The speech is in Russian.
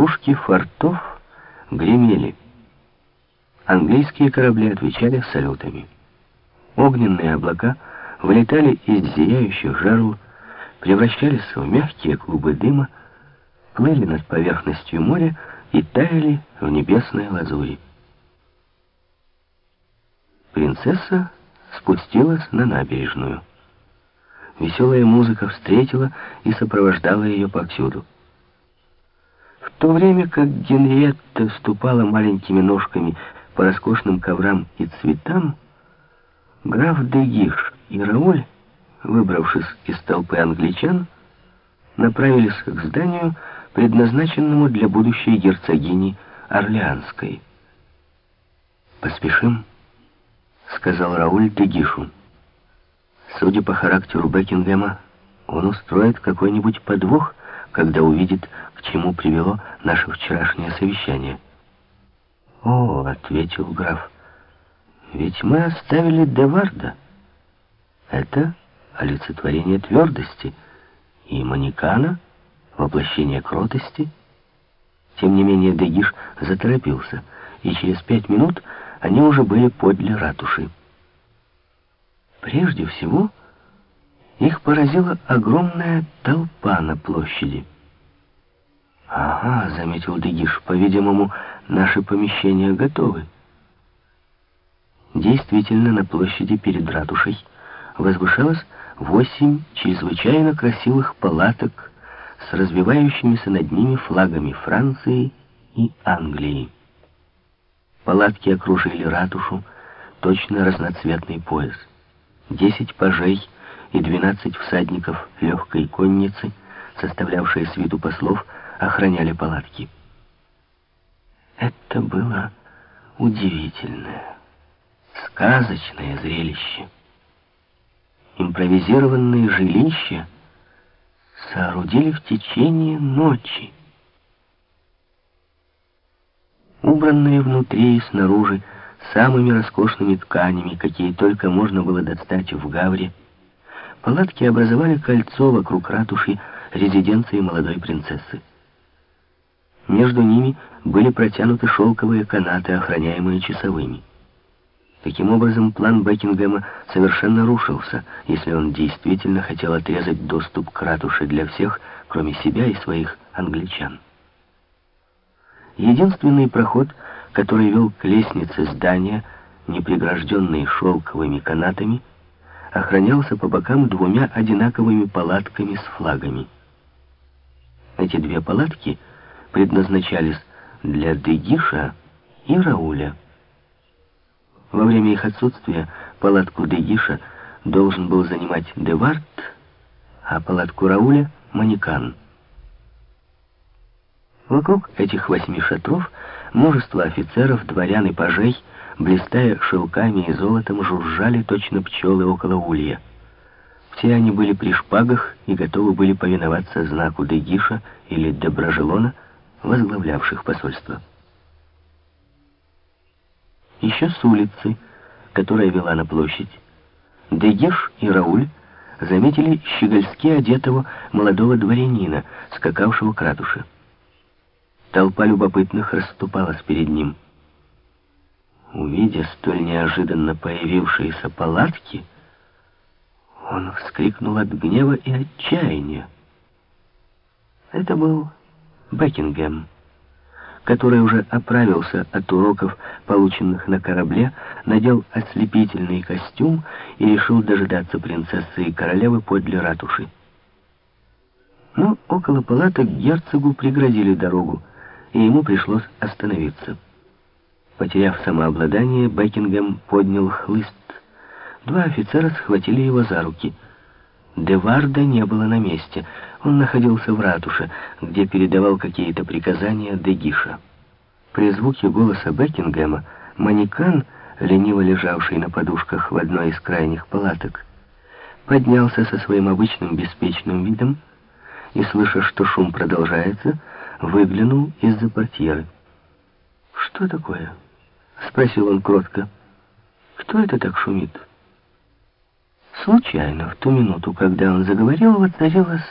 пушки фортов гремели. Английские корабли отвечали салютами. Огненные облака вылетали из зияющих жарл, превращались в мягкие клубы дыма, плыли над поверхностью моря и таяли в небесной лазури. Принцесса спустилась на набережную. Веселая музыка встретила и сопровождала ее повсюду. В то время как Генриетта ступала маленькими ножками по роскошным коврам и цветам, граф Дегиш и Рауль, выбравшись из толпы англичан, направились к зданию, предназначенному для будущей герцогини Орлеанской. «Поспешим», — сказал Рауль Дегишу. «Судя по характеру Бекингема, он устроит какой-нибудь подвох, когда увидит, к чему привело наше вчерашнее совещание». «О», — ответил граф, — «ведь мы оставили Деварда. Это олицетворение твердости, и Манекана — воплощение кротости». Тем не менее Дегиш заторопился, и через пять минут они уже были подле ратуши. Прежде всего, их поразила огромная толпа на площади. «Ага», — заметил Дегиш, — «по-видимому, наши помещения готовы». Действительно, на площади перед ратушей возвышалось восемь чрезвычайно красивых палаток с развивающимися над ними флагами Франции и Англии. Палатки окружили ратушу, точно разноцветный пояс. Десять пажей и двенадцать всадников легкой конницы, составлявшие свиту послов, охраняли палатки. Это было удивительное, сказочное зрелище. Импровизированные жилища соорудили в течение ночи. убранные внутри и снаружи самыми роскошными тканями, какие только можно было достать в Гавре, палатки образовали кольцо вокруг ратуши резиденции молодой принцессы. Между ними были протянуты шелковые канаты, охраняемые часовыми. Таким образом, план Бекингема совершенно рушился, если он действительно хотел отрезать доступ к ратуше для всех, кроме себя и своих англичан. Единственный проход, который вел к лестнице здания, не прегражденный шелковыми канатами, охранялся по бокам двумя одинаковыми палатками с флагами. Эти две палатки предназначались для Дегиша и Рауля. Во время их отсутствия палатку Дегиша должен был занимать Девард, а палатку Рауля — Манекан. Вокруг этих восьми шатров множество офицеров, дворян и пажей, блистая шелками и золотом, жужжали точно пчелы около улья. Все они были при шпагах и готовы были повиноваться знаку Дегиша или Доброжелона, возглавлявших посольство. Еще с улицы, которая вела на площадь, Дегиш и Рауль заметили щегольски одетого молодого дворянина, скакавшего к ратуше. Толпа любопытных расступалась перед ним. Увидя столь неожиданно появившиеся палатки, он вскрикнул от гнева и отчаяния. Это был Бекингем, который уже оправился от уроков, полученных на корабле, надел ослепительный костюм и решил дожидаться принцессы и королевы подле ратуши. Но около палаток герцогу преградили дорогу, и ему пришлось остановиться. Потеряв самообладание, Бекингем поднял хлыст. Два офицера схватили его за руки. Деварда не было на месте. Он находился в ратуше, где передавал какие-то приказания Дегиша. При звуке голоса Бекингема манекан, лениво лежавший на подушках в одной из крайних палаток, поднялся со своим обычным беспечным видом и, слыша, что шум продолжается, выглянул из-за портьеры. «Что такое?» — спросил он кротко. «Кто это так шумит?» Случайно, в ту минуту, когда он заговорил, воцарилась